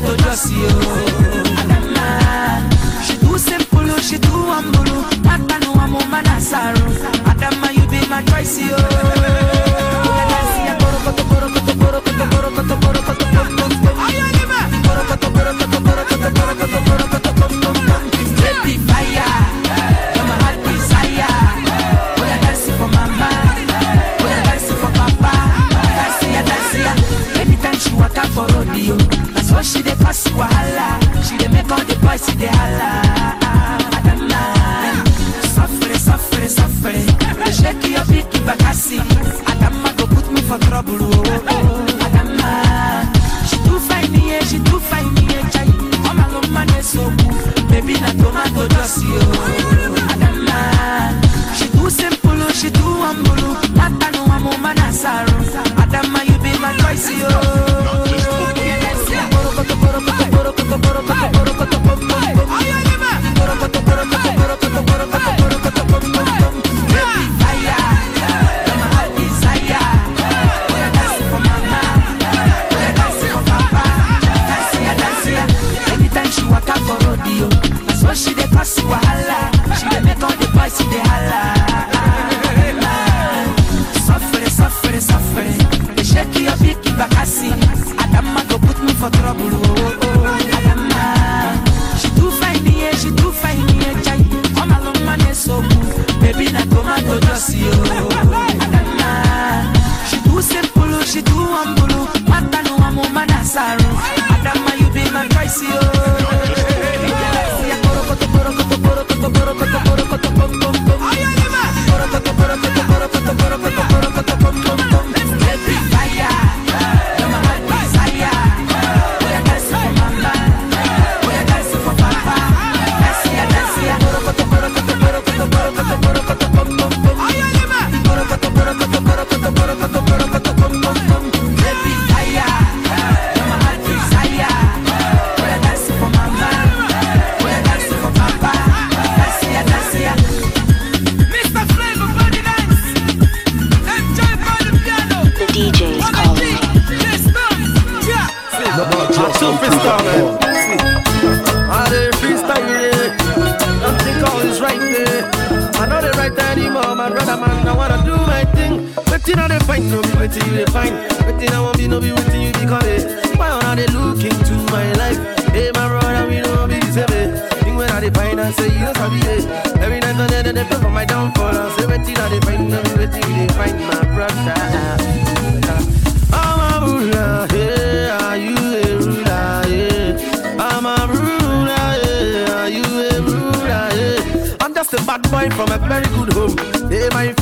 got to trust you. She do simple, she do humble. Not a no woman, a sorrow. Adama, you be my choice, yo. pass wahala. She dey me call the boys the holla.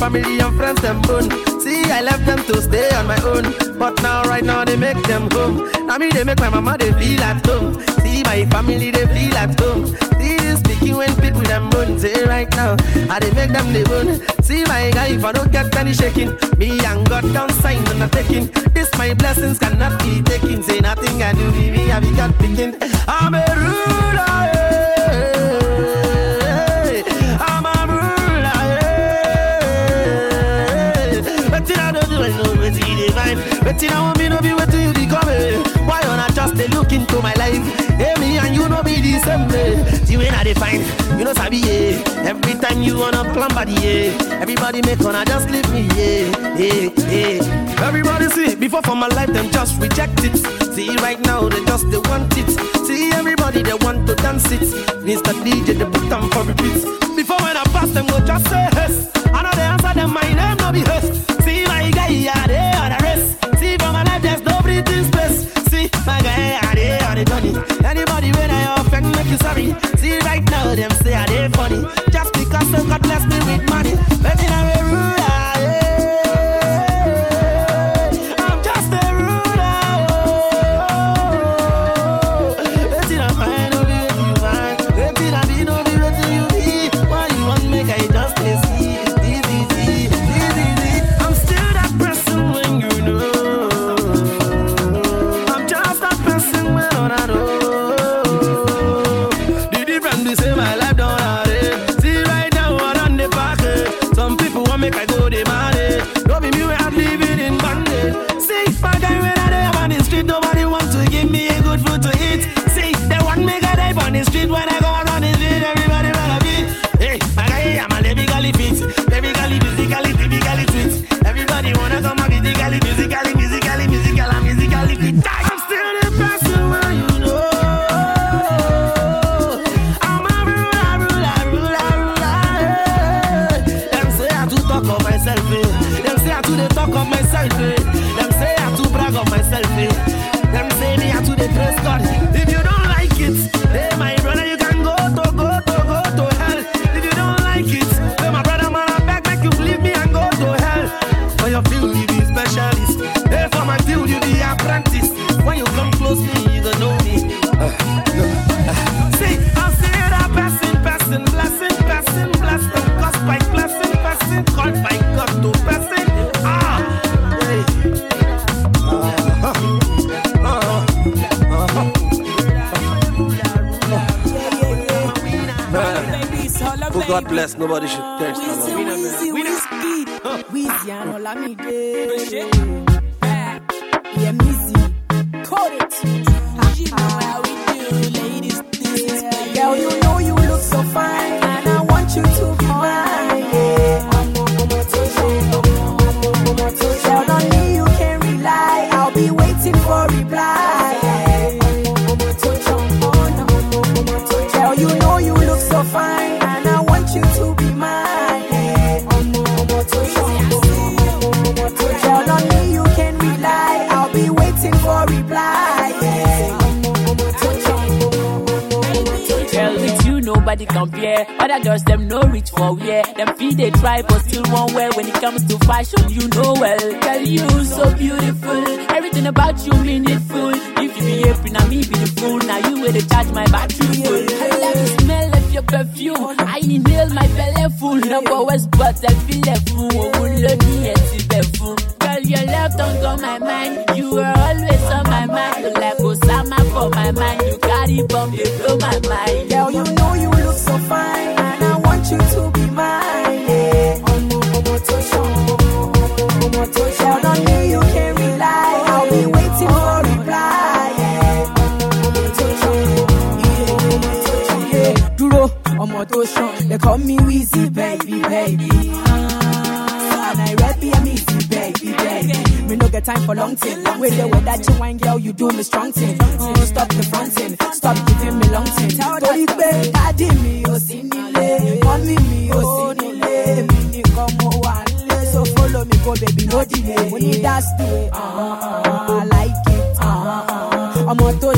family and friends them bone. See, I left them to stay on my own. But now, right now, they make them home. Now me, they make my mama, they feel at home. See, my family, they feel at home. See, this speaking when people them bone. Say, right now, I they make them they bone. See, my guy, if I don't get any shaking, me and God don't sign on a taking. This my blessings cannot be taken. Say, nothing I do, me, I be got picking. I'm a ruler. waiting, I me no be waiting you be coming. Why you not just they look into my life? Hey, me and you no be the same way. The way now they find, you know sabi yeah. Every time you wanna plumb body yeah. Everybody make on, I just leave me yeah, yeah. Everybody see before for my life them just reject it. See right now they just they want it. See everybody they want to dance it. Mr. DJ they put them for repeats. Before when I pass them go just say yes. I know they answer them my name no be yes. See my guy yeah. They Wheezy and Olamide. Yeah, Mizzy, code it. You know how we do, ladies. Big. Girl, you know you look so fine, compare. Other girls them no reach for wear. Them feet they try but still won't wear. When it comes to fashion, you know well. Girl, you so beautiful. Everything about you meaningful. If you be happy, now me be the fool. Now you will charge my battery full. I love the smell of your perfume. I inhale my belly full. Number west but I feel left full. Oh, look see full. Girl, your love don't go my mind. You are always on my mind. You like Osama for my mind. You carry bomb, they blow my mind. Girl, you you and I want you to be mine. On me you can rely. I'll be waiting for reply. Yeah. Yeah. Ṣan, they call me Wheezy, time for long thing. Wait there with that you wine girl, you do me strong thing. Uh, stop the fronting, stop giving me long thing. Torí pé dádì mi ò sí nílé, mọ́mí mi ò sí nílé, mi nìkan mo wà nílé. So follow me go baby, no delay. Mo ní that's the way, uh, I like it. Ọmọ tó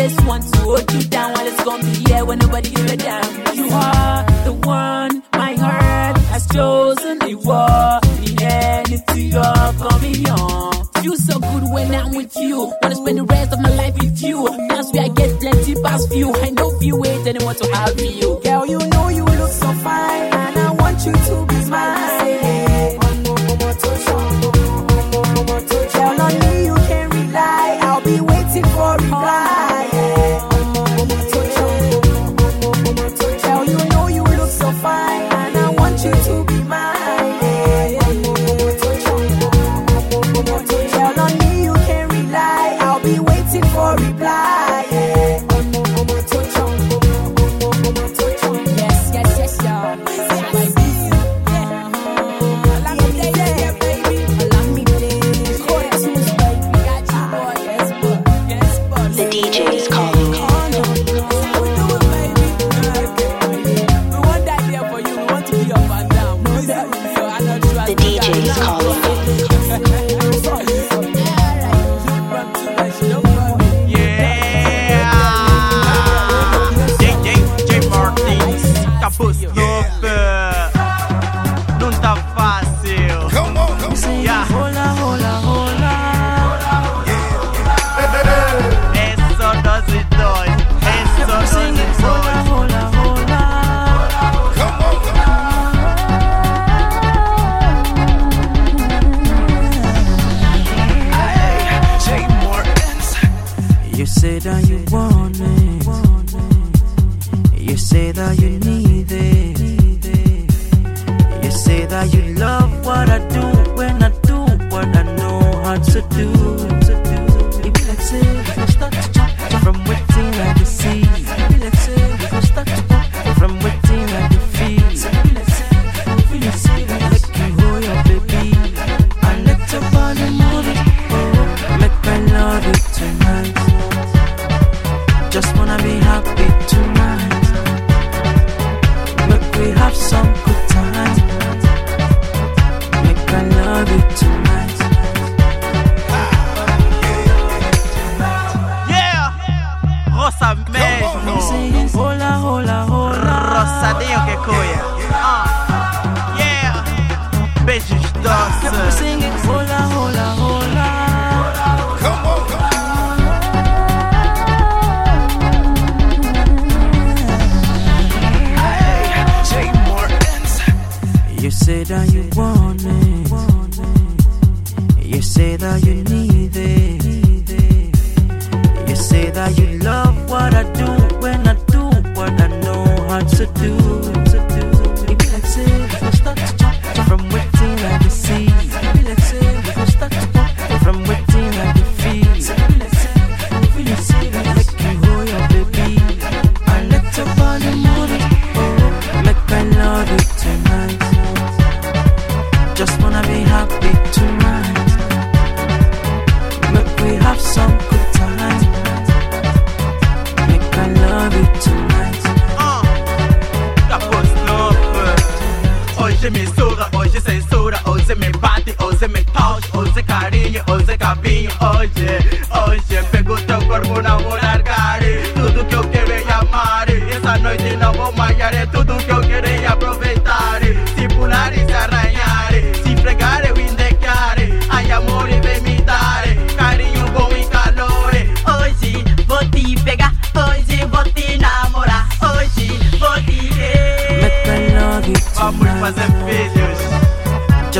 Always want to hold you down while it's gonna be here when nobody give a damn. You are the one my heart has chosen. You are the entity you're coming on. Feel so good when I'm with you. Wanna spend the rest of my life with you. That's where I get plenty past few. I know you wait anyone to have you. Girl, you know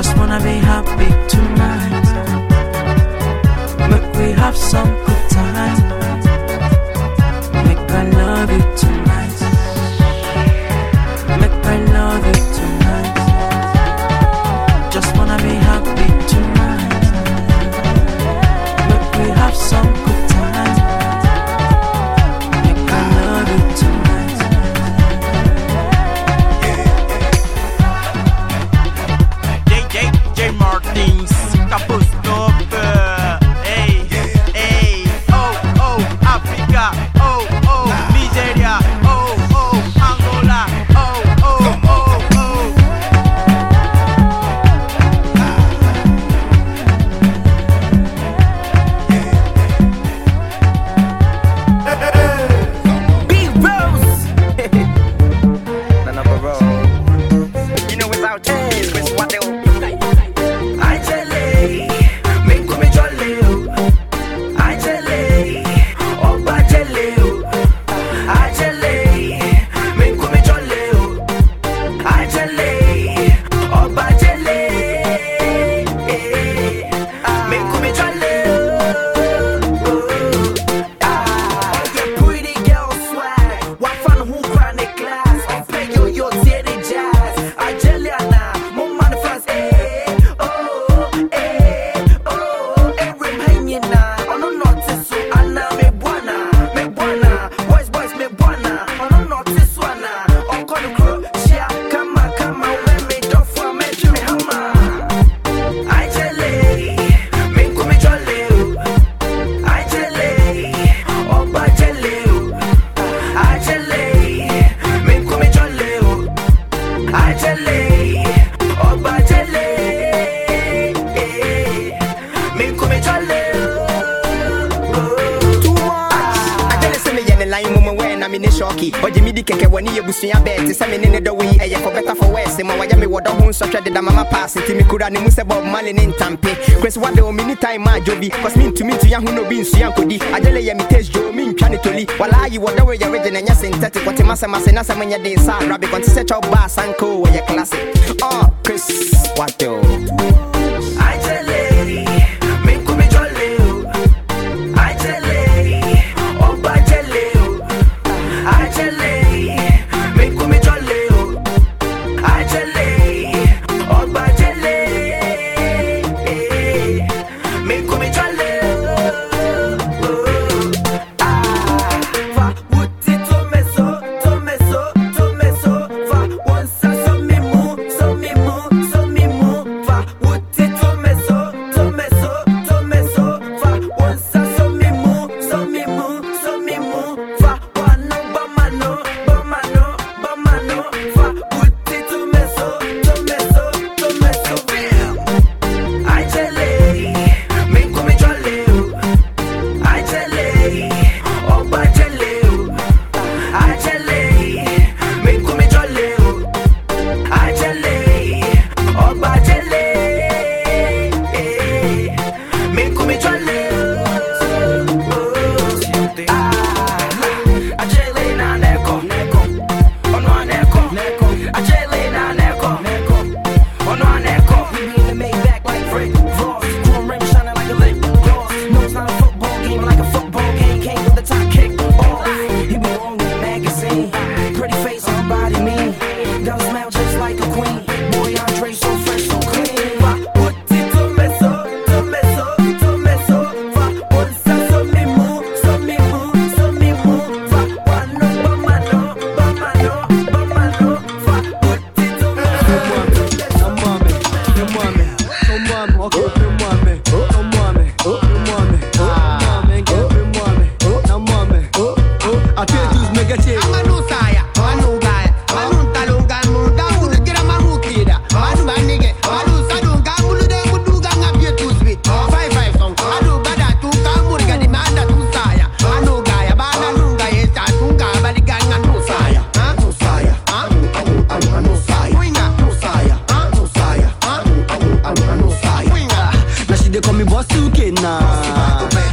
Just wanna be happy tonight. but we have some. abusua bɛɛ te sɛ me ne ne ɛyɛ for better for ma wayɛ me wɔ dɔ ho nsɔhwɛ deda mama pass nti mekura ne mu sɛ bob male ne ntampe kres wade o mini time ma adwo bi cause mentumi ntua ho no bi nsua nkɔdi agyele yɛ me dwo mentwa ne toli walaayi wɔ yɛ regye na ɛnyɛ synthetic. Wɔte na sɛ monyɛ den saa rabi kɔnte sɛ kyɛw baa sanko wɔyɛ classic. Oh, Chris Wato Bosuke na,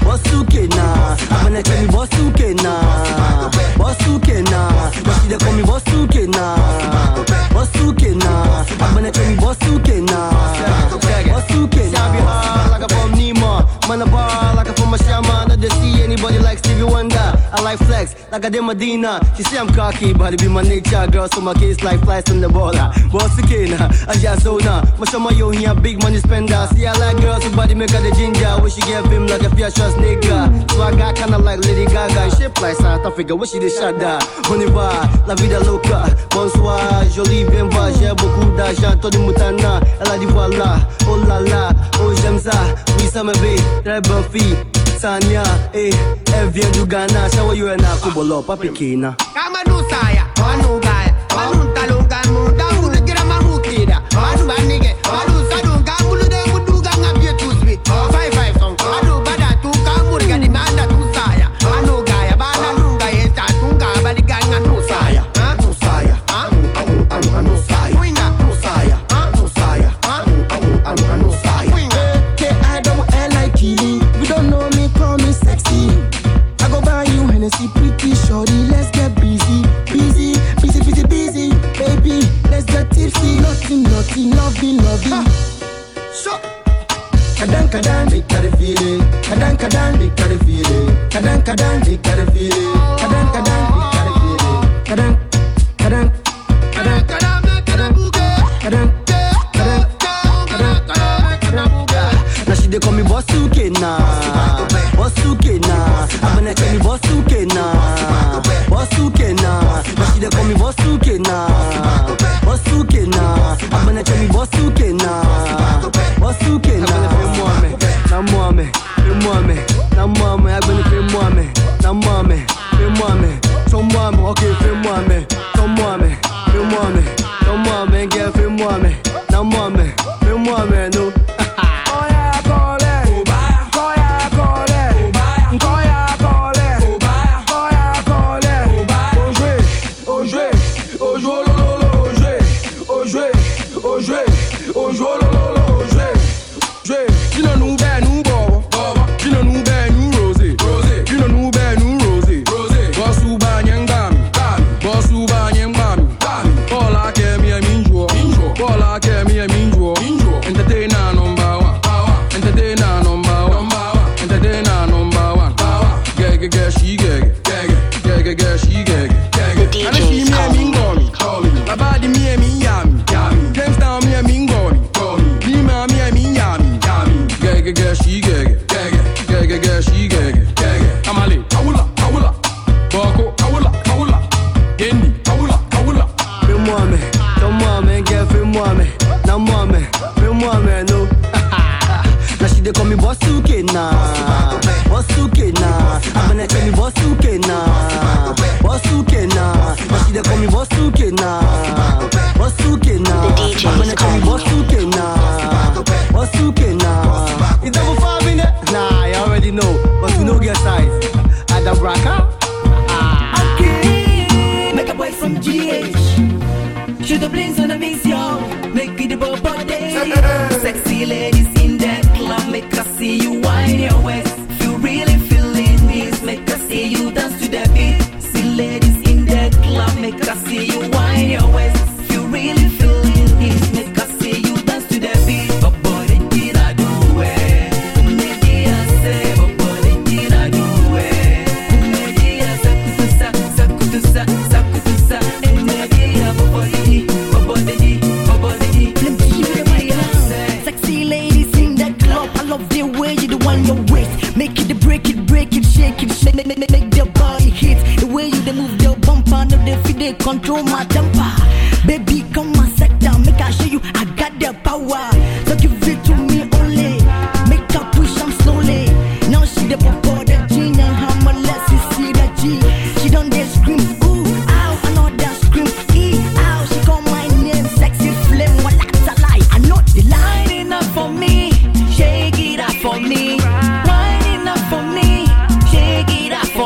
Bosuke na. I'm gonna call me Bosuke na, Bosuke na. But she they call me Bosuke na, Bosuke na. I'm gonna call me Bosuke na. Masuke Now be hard like a bomb Nemo. Man a bar like a from a shaman Not to see anybody like Stevie Wonder. I like flex like I did Medina She say I'm cocky but it be my nature Girl. So my case like flies on the bottle. What's the case? I baller Wasuke na Ajazona Mashama yo he a big money spender. See I like girls who body make her the ginger. When she give him like a fierce nigga So I got kinda like Lady Gaga. And shit like South Africa what she the shot that Honey la vida loca. Bonsoir, jolie bien va J'ai beaucoup d'argent, toi de moutana Elle a dit voilà, oh la la. Oh j'aime ça, oui ça me fait Très bonne fille, Sanya Eh, elle vient du Ghana. Shawa you and I, Kubolo, Papikina Kama Nusaya, Wanuga make us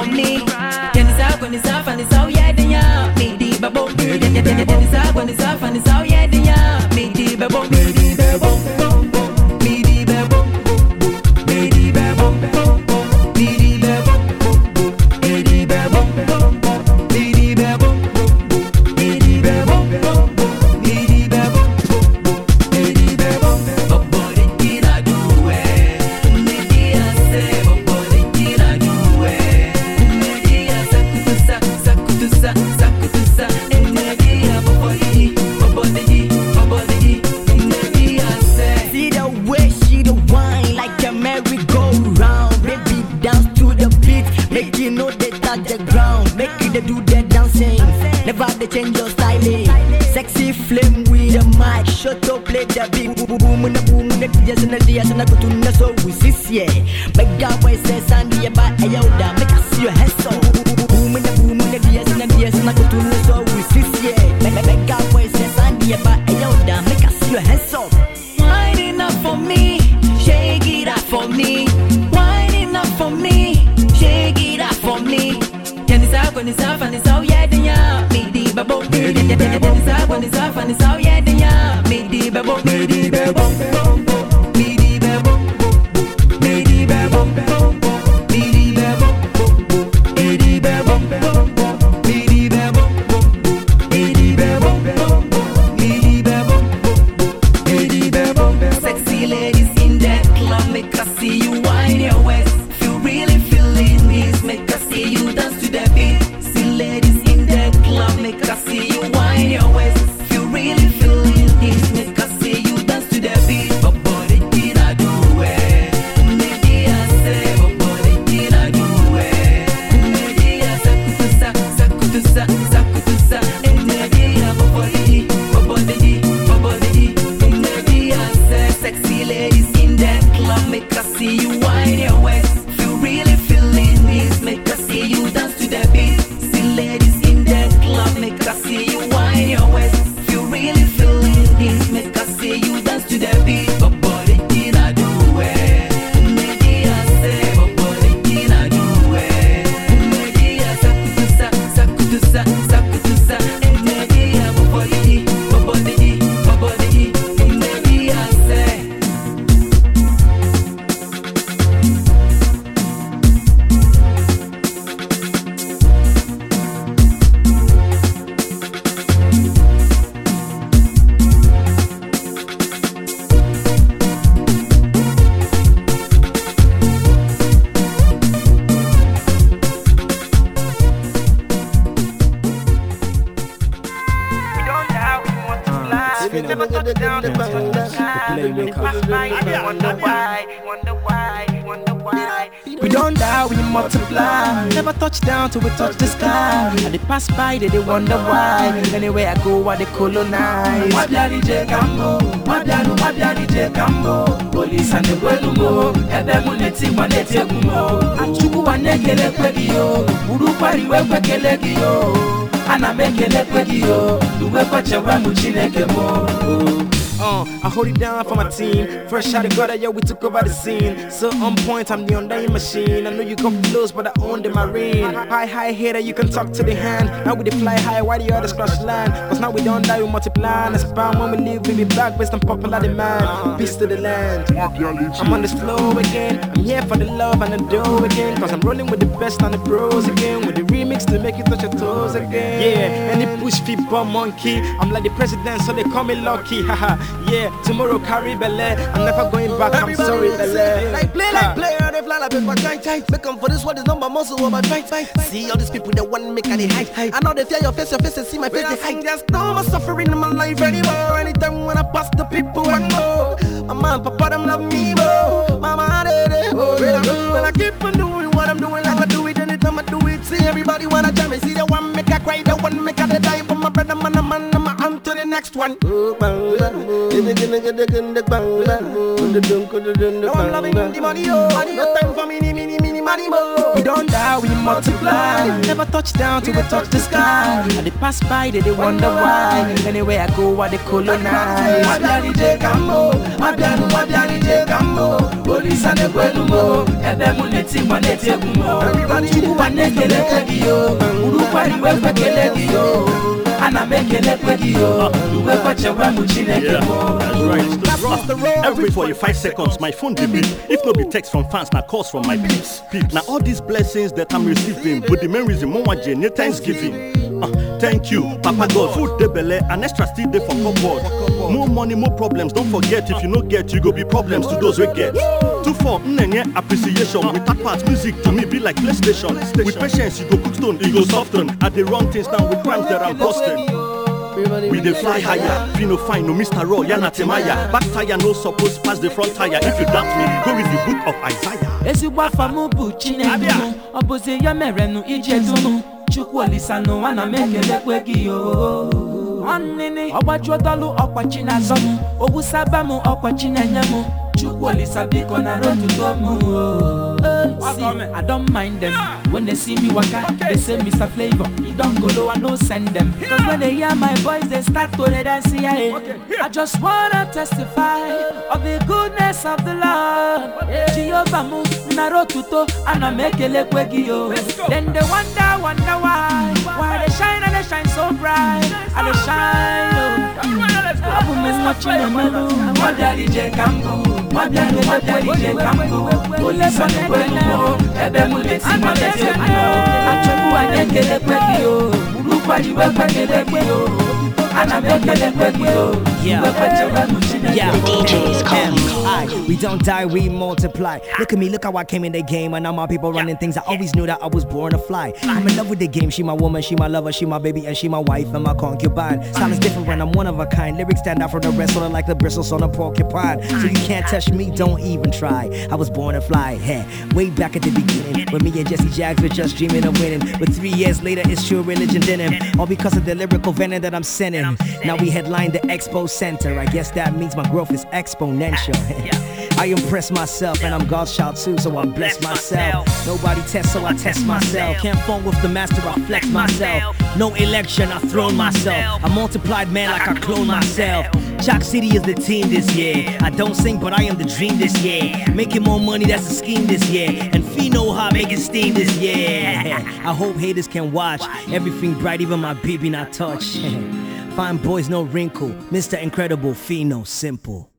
on me. Then it's up when it's off and it's all yeah, then you me. Deep above me. Then it's up when it's princess and I out gonna so we see, yeah. Eh. Make a big princess and make us your head so. Wine up for me, shake it up for me. Wine up for me, shake it up for me. Can it's out, when it's out, and yeah, then yeah, me the babo, me the babo, Can it's out, when it's out, and yeah, then yeah, me the babo, me the babo. We don't die, we multiply. Never touch down till we touch the sky. And they pass by, they, they wonder why. Anywhere I go, I they colonize. Wabiari je kambo, wabiaru wabiari je kambo. Police and the welumo, edemu neti maneti egumo. Achuku wanekele kwegio, urukwari wekwekele gio. Ana mekele kwegio, uwe kwache wemu chineke mo. Uh, I hold it down for my team. Fresh out of gutter, yo, we took over the scene. So on point, I'm the undying machine. I know you come close, but I own the marine. High, high hitter, you can talk to the hand. Now we fly high, why the others crash land? Cause now we don't die, we multiply. And expand when we leave, we be back based on popular demand. Peace to the land. I'm on this flow again. I'm here for the love and the dough again. Cause I'm rolling with the best and the pros again. With the remix to make you touch your toes again. Yeah, and the push feet bum monkey. I'm like the president, so they call me lucky. Haha, yeah, tomorrow carry belly. I'm never going back, I'm sorry, belly. Like play, like play, and they fly like paper tight, tight. Make 'em for this world is not my muscle or my fight, fight. See all these people that want to make they hide, hide. I know they fear your face, your face, and see my face, they hide. There's no more suffering in my life anymore. Anytime when I pass the people, I know. My mom, papa, them love me more. Mama, they, they, oh, yeah. And I keep on doing what I'm doing, like I do it anytime I do it. See everybody wanna jam me, see the one make I cry, the one make die. But my brother, man, man, man, I'm to the next one. Oh, I'm loving the money, oh. No oh. time for mini, mini, mini, money, more. We don't die, we multiply. Never touch down till we touch the sky. And they pass by, they, they wonder why. Anywhere I go, I they colonize. Wabiari je kambo, wabiaru wabiari je kambo. Police and oh. the welumo, edemu neti maneti egumo. Chukwu wanekele kwegio, urukwari wekwekele gio. Ana mekele kwegio, uwe kwache wemu chineke mo. Every 45 seconds, my phone dey beep. If no be text from fans, na calls from my peeps. Now all these blessings that I'm receiving, but the main reason more genuine Thanksgiving. Uh, thank you, Papa God. Food dey belle and extra still dey for cupboard. More money, more problems. Don't forget, if you no get, you go be problems to those we get. Two for nnenye appreciation. With that part, music to me be like PlayStation. With patience, you go cook stone, you go soften. At the wrong things now with crimes that I'm busting. We dey fly higher, feel no fine, no Mr. Raw, yana temaya. Back tire no suppose pass the front tire. If you doubt me, go with the book of Isaiah. ezigbo afọ m bụ chineke mụ ọ bụzi ya mere nụ ije dunu chukwu olisa n'ụwa na m gị o. Ọnịnị ọgbajuo dọlụ ọkwachi na-azọ m. Owusaba m ọkwachi na-enye m. Chukwu olisa biko na rotuto m o. See, I don't mind them when they see me waka. They say Mr. Flavor, you don't go low, I no send them. Cause when they hear my voice, they start to the dance. Yeah, I just wanna testify of the goodness of the Lord. Jehovah and I make a yo. Then they wonder, wonder why, why they shine and they shine so bright, and they shine. Oh. Babu mesmachi na malu. Mwada lije kambo Mwada lu mwada lije kambo Ule sani kwenu mo Ebe mule si mwade se mwano Achoku wa nekele kweki yo Ulu kwa jiwe kwekele kwe yo anamekele kweki yo, iwe kwechewe muchine Yeah, yo. DJs. We don't die, we multiply. Look at me, look how I came in the game, and now my people running things. I always knew that I was born to fly. I'm in love with the game. She my woman, she my lover, she my baby, and she my wife and my concubine. Style is different when I'm one of a kind. Lyrics stand out from the rest, sort of like the bristles on a porcupine. So you can't touch me, don't even try. I was born to fly. Hey, way back at the beginning, when me and Jesse Jagz were just dreaming of winning. But three years later, it's true religion didn't. All because of the lyrical venom that I'm sending. Now we headline the Expo Center. I guess that means my growth is exponential. I impress myself and I'm God's child too, so I bless myself. Nobody tests, so I test myself. Can't phone with the master, I flex myself. No election, I throne myself. I multiplied man like I clone myself. Choc City is the team this year. I don't sing, but I am the dream this year. Making more money, that's the scheme this year. And Fino hot making steam this year. I hope haters can watch everything bright, even my baby not touch. Fine boys, no wrinkle. Mr. Incredible, Fino, simple.